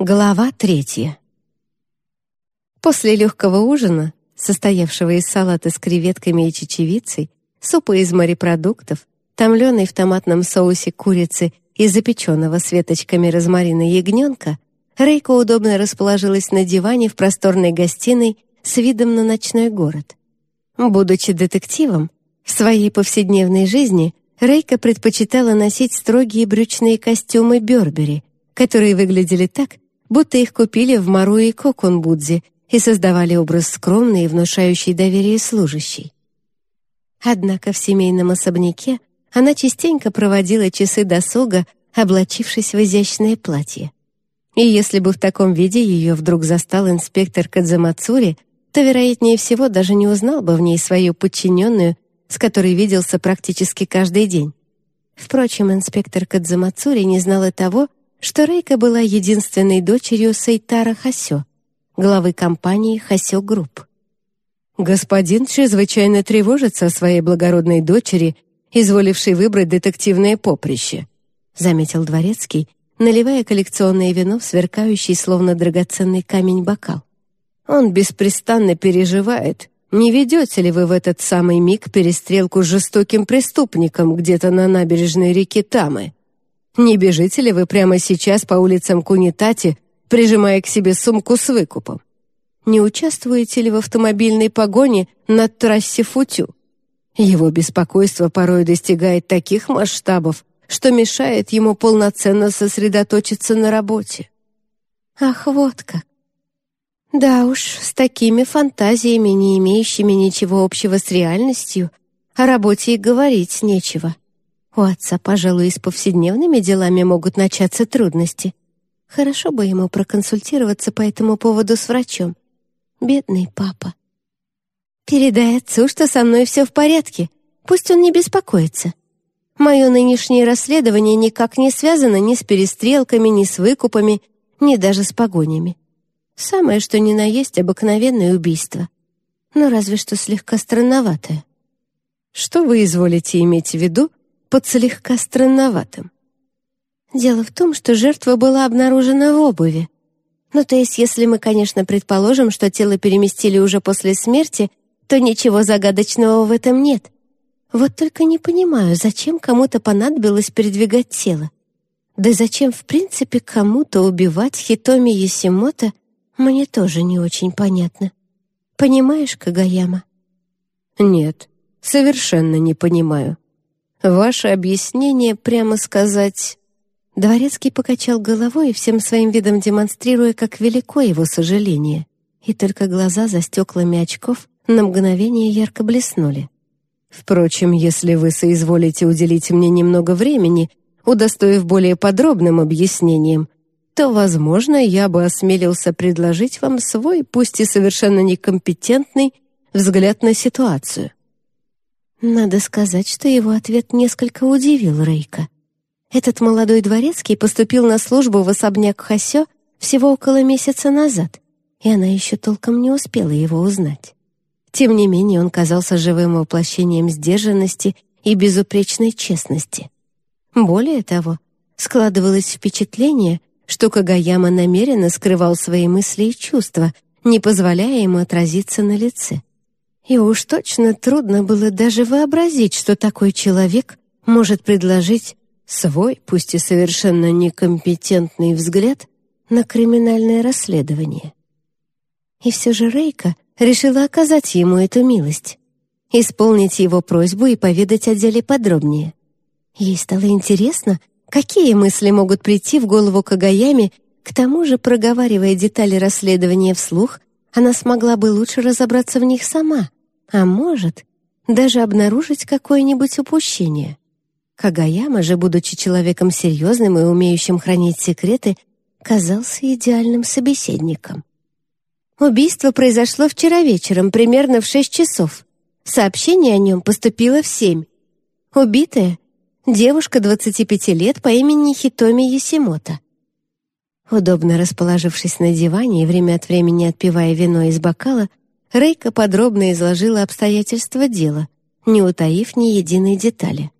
Глава третья. После легкого ужина, состоявшего из салата с креветками и чечевицей, супа из морепродуктов, томленой в томатном соусе курицы и запеченного с веточками розмарина ягненка, Рейка удобно расположилась на диване в просторной гостиной с видом на ночной город. Будучи детективом, в своей повседневной жизни Рейка предпочитала носить строгие брючные костюмы Бёрбери, которые выглядели так, будто их купили в Мару и Кокунбудзе и создавали образ скромный и внушающий доверие служащий. Однако в семейном особняке она частенько проводила часы досуга, облачившись в изящное платье. И если бы в таком виде ее вдруг застал инспектор Кадзамацури, то, вероятнее всего, даже не узнал бы в ней свою подчиненную, с которой виделся практически каждый день. Впрочем, инспектор Кадзамацури не знал и того, что Рейка была единственной дочерью Сэйтаро Хосё, главы компании Хосё Групп. Господин чрезвычайно тревожится о своей благородной дочери, изволившей выбрать детективное поприще, заметил дворецкий, наливая коллекционное вино в сверкающий, словно драгоценный камень, бокал. Он беспрестанно переживает, не ведете ли вы в этот самый миг перестрелку с жестоким преступником где-то на набережной реки Тамы? Не бежите ли вы прямо сейчас по улицам Кунитати, прижимая к себе сумку с выкупом? Не участвуете ли в автомобильной погоне на трассе Футю? Его беспокойство порой достигает таких масштабов, что мешает ему полноценно сосредоточиться на работе. Ах, вот как! Да уж, с такими фантазиями, не имеющими ничего общего с реальностью, о работе и говорить нечего. У отца, пожалуй, с повседневными делами могут начаться трудности. Хорошо бы ему проконсультироваться по этому поводу с врачом. Бедный папа. Передай отцу, что со мной все в порядке. Пусть он не беспокоится. Мое нынешнее расследование никак не связано ни с перестрелками, ни с выкупами, ни даже с погонями. Самое, что ни на есть, обыкновенное убийство. Но разве что слегка странноватое. Что вы изволите иметь в виду под слегка странноватым. Дело в том, что жертва была обнаружена в обуви. Ну, то есть, если мы, конечно, предположим, что тело переместили уже после смерти, то ничего загадочного в этом нет. Вот только не понимаю, зачем кому-то понадобилось передвигать тело. Да зачем, в принципе, кому-то убивать Хитоми Ясимото, мне тоже не очень понятно. Понимаешь, Кагаяма? Нет, совершенно не понимаю. Ваше объяснение, прямо сказать...» Дворецкий покачал головой, всем своим видом демонстрируя, как велико его сожаление. И только глаза за стеклами очков на мгновение ярко блеснули. «Впрочем, если вы соизволите уделить мне немного времени, удостоив более подробным объяснением, то, возможно, я бы осмелился предложить вам свой, пусть и совершенно некомпетентный, взгляд на ситуацию. Надо сказать, что его ответ несколько удивил Рейка. Этот молодой дворецкий поступил на службу в особняк Хасё всего около месяца назад, и она еще толком не успела его узнать. Тем не менее, он казался живым воплощением сдержанности и безупречной честности. Более того, складывалось впечатление, что Кагаяма намеренно скрывал свои мысли и чувства, не позволяя ему отразиться на лице. И уж точно трудно было даже вообразить, что такой человек может предложить свой, пусть и совершенно некомпетентный взгляд на криминальное расследование. И все же Рейка решила оказать ему эту милость, исполнить его просьбу и поведать о деле подробнее. Ей стало интересно, какие мысли могут прийти в голову Кагаями, к тому же, проговаривая детали расследования вслух, она смогла бы лучше разобраться в них сама — а может, даже обнаружить какое-нибудь упущение. Кагаяма же, будучи человеком серьезным и умеющим хранить секреты, казался идеальным собеседником. Убийство произошло вчера вечером, примерно в шесть часов. Сообщение о нем поступило в семь. Убитая — девушка 25 лет по имени Хитоми Ясимото. Удобно расположившись на диване и время от времени отпивая вино из бокала, Рейка подробно изложила обстоятельства дела, не утаив ни единой детали.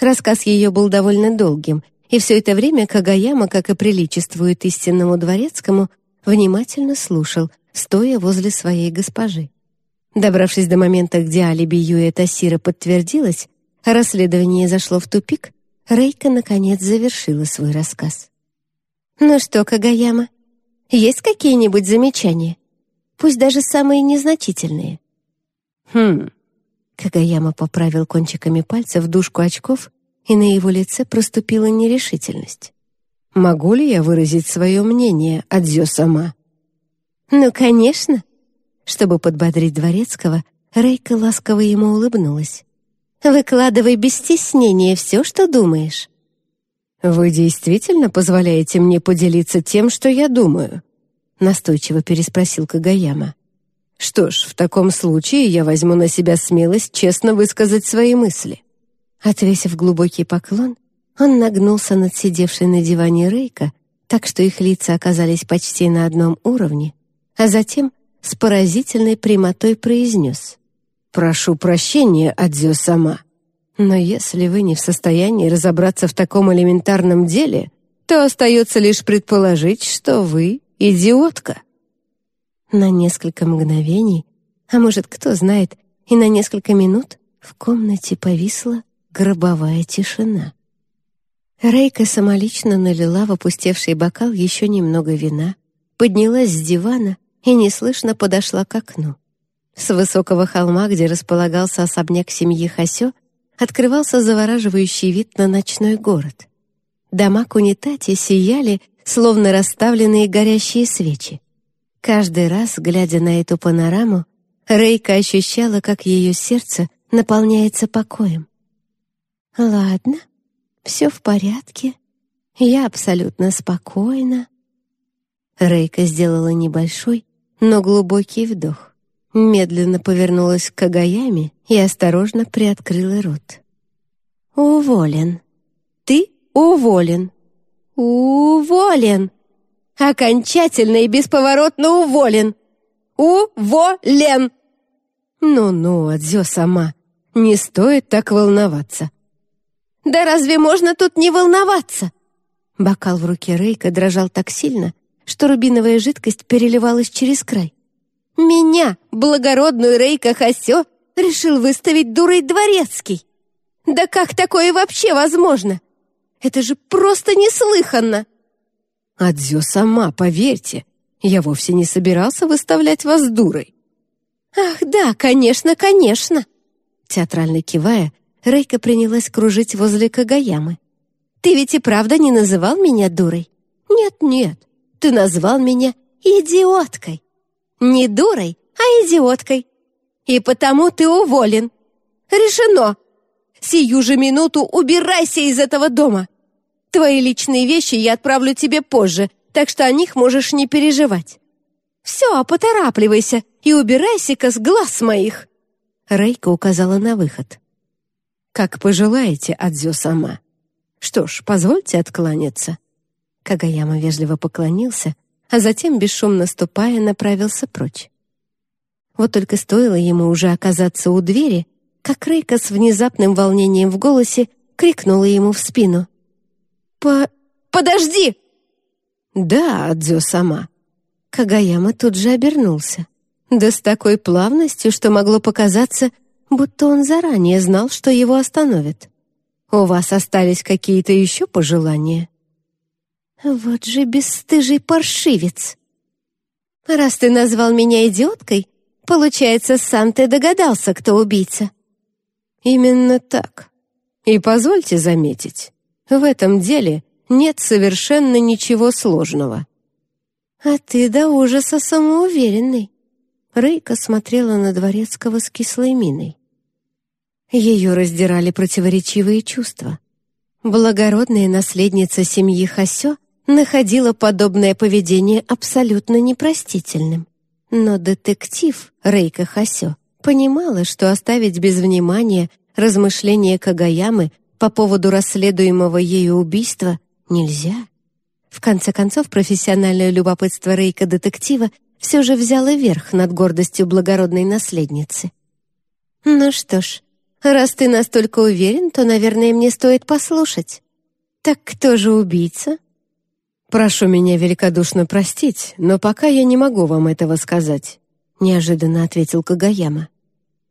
Рассказ ее был довольно долгим, и все это время Кагаяма, как и приличествует истинному дворецкому, внимательно слушал, стоя возле своей госпожи. Добравшись до момента, где алиби Юэ Тасира подтвердилось, а расследование зашло в тупик, Рейка наконец завершила свой рассказ. «Ну что, Кагаяма, есть какие-нибудь замечания? Пусть даже самые незначительные». «Хм...» Кагаяма поправил кончиками пальцев дужку очков, и на его лице проступила нерешительность. «Могу ли я выразить свое мнение, Адзё сама?» «Ну, конечно!» Чтобы подбодрить Дворецкого, Рейка ласково ему улыбнулась. «Выкладывай без стеснения все, что думаешь». «Вы действительно позволяете мне поделиться тем, что я думаю?» Настойчиво переспросил Кагаяма. «Что ж, в таком случае я возьму на себя смелость честно высказать свои мысли». Отвесив глубокий поклон, он нагнулся над сидевшей на диване Рейка, так что их лица оказались почти на одном уровне, а затем с поразительной прямотой произнес «Прошу прощения, Адзё сама, но если вы не в состоянии разобраться в таком элементарном деле, то остается лишь предположить, что вы идиотка». На несколько мгновений, а может, кто знает, и на несколько минут в комнате повисла гробовая тишина. Рейка самолично налила в опустевший бокал еще немного вина, поднялась с дивана и неслышно подошла к окну. С высокого холма, где располагался особняк семьи Хасё, открывался завораживающий вид на ночной город. Дома Кунитати сияли, словно расставленные горящие свечи. Каждый раз, глядя на эту панораму, Рейка ощущала, как ее сердце наполняется покоем. «Ладно, все в порядке. Я абсолютно спокойна». Рейка сделала небольшой, но глубокий вдох, медленно повернулась к Кагаяме и осторожно приоткрыла рот. «Уволен. Ты уволен. Уволен. Окончательно и бесповоротно уволен. Уволен!» «Ну-ну, Адзё сама, не стоит так волноваться. Да разве можно тут не волноваться? Бокал в руке Рейка дрожал так сильно, что рубиновая жидкость переливалась через край. Меня, благородную Рейка Хасё, решил выставить дурой дворецкий. Да как такое вообще возможно? Это же просто неслыханно. Адзё сама, поверьте, я вовсе не собирался выставлять вас дурой. Ах, да, конечно, конечно. Театрально кивая, Рейка принялась кружить возле Кагаямы. «Ты ведь и правда не называл меня дурой?» «Нет-нет, ты назвал меня идиоткой. Не дурой, а идиоткой. И потому ты уволен. Решено. Сию же минуту убирайся из этого дома. Твои личные вещи я отправлю тебе позже, так что о них можешь не переживать. Все, поторапливайся и убирайся-ка с глаз моих». Рейка указала на выход. «Как пожелаете, Адзё сама. Что ж, позвольте откланяться». Кагаяма вежливо поклонился, а затем, бесшумно ступая, направился прочь. Вот только стоило ему уже оказаться у двери, как Рейка с внезапным волнением в голосе крикнула ему в спину. «По... подожди!» «Да, Адзё сама». Кагаяма тут же обернулся. Да с такой плавностью, что могло показаться, будто он заранее знал, что его остановят. «У вас остались какие-то еще пожелания?» «Вот же бесстыжий паршивец!» «Раз ты назвал меня идиоткой, получается, сам ты догадался, кто убийца». «Именно так. И позвольте заметить, в этом деле нет совершенно ничего сложного». «А ты до ужаса самоуверенный». Рейка смотрела на Дворецкого с кислой миной. Ее раздирали противоречивые чувства. Благородная наследница семьи Хасё находила подобное поведение абсолютно непростительным. Но детектив Рейка Хасё понимала, что оставить без внимания размышления Кагаямы по поводу расследуемого ею убийства нельзя. В конце концов, профессиональное любопытство Рейка-детектива все же взяло верх над гордостью благородной наследницы. «Ну что ж, Раз ты настолько уверен, то, наверное, мне стоит послушать. «Так кто же убийца?» «Прошу меня великодушно простить, но пока я не могу вам этого сказать», — неожиданно ответил Кагаяма.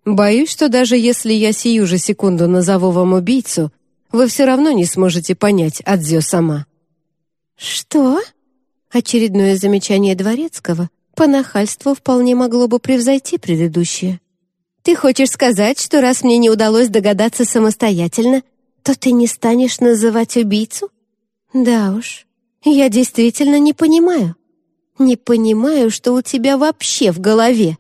«Боюсь, что даже если я сию же секунду назову вам убийцу, вы все равно не сможете понять Адзё сама». «Что?» Очередное замечание Дворецкого по нахальству вполне могло бы превзойти предыдущее. «Ты хочешь сказать, что раз мне не удалось догадаться самостоятельно, то ты не станешь называть убийцу? Да уж, я действительно не понимаю. Не понимаю, что у тебя вообще в голове».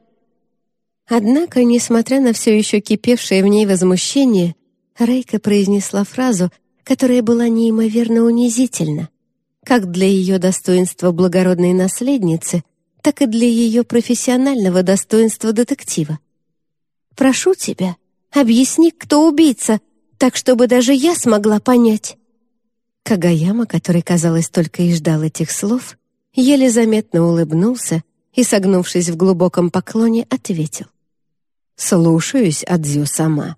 Однако, несмотря на все еще кипевшее в ней возмущение, Рейка произнесла фразу, которая была неимоверно унизительна, как для ее достоинства благородной наследницы, так и для ее профессионального достоинства детектива. «Прошу тебя, объясни, кто убийца, так, чтобы даже я смогла понять». Кагаяма, который, казалось, только и ждал этих слов, еле заметно улыбнулся и, согнувшись в глубоком поклоне, ответил. «Слушаюсь, Адзю сама».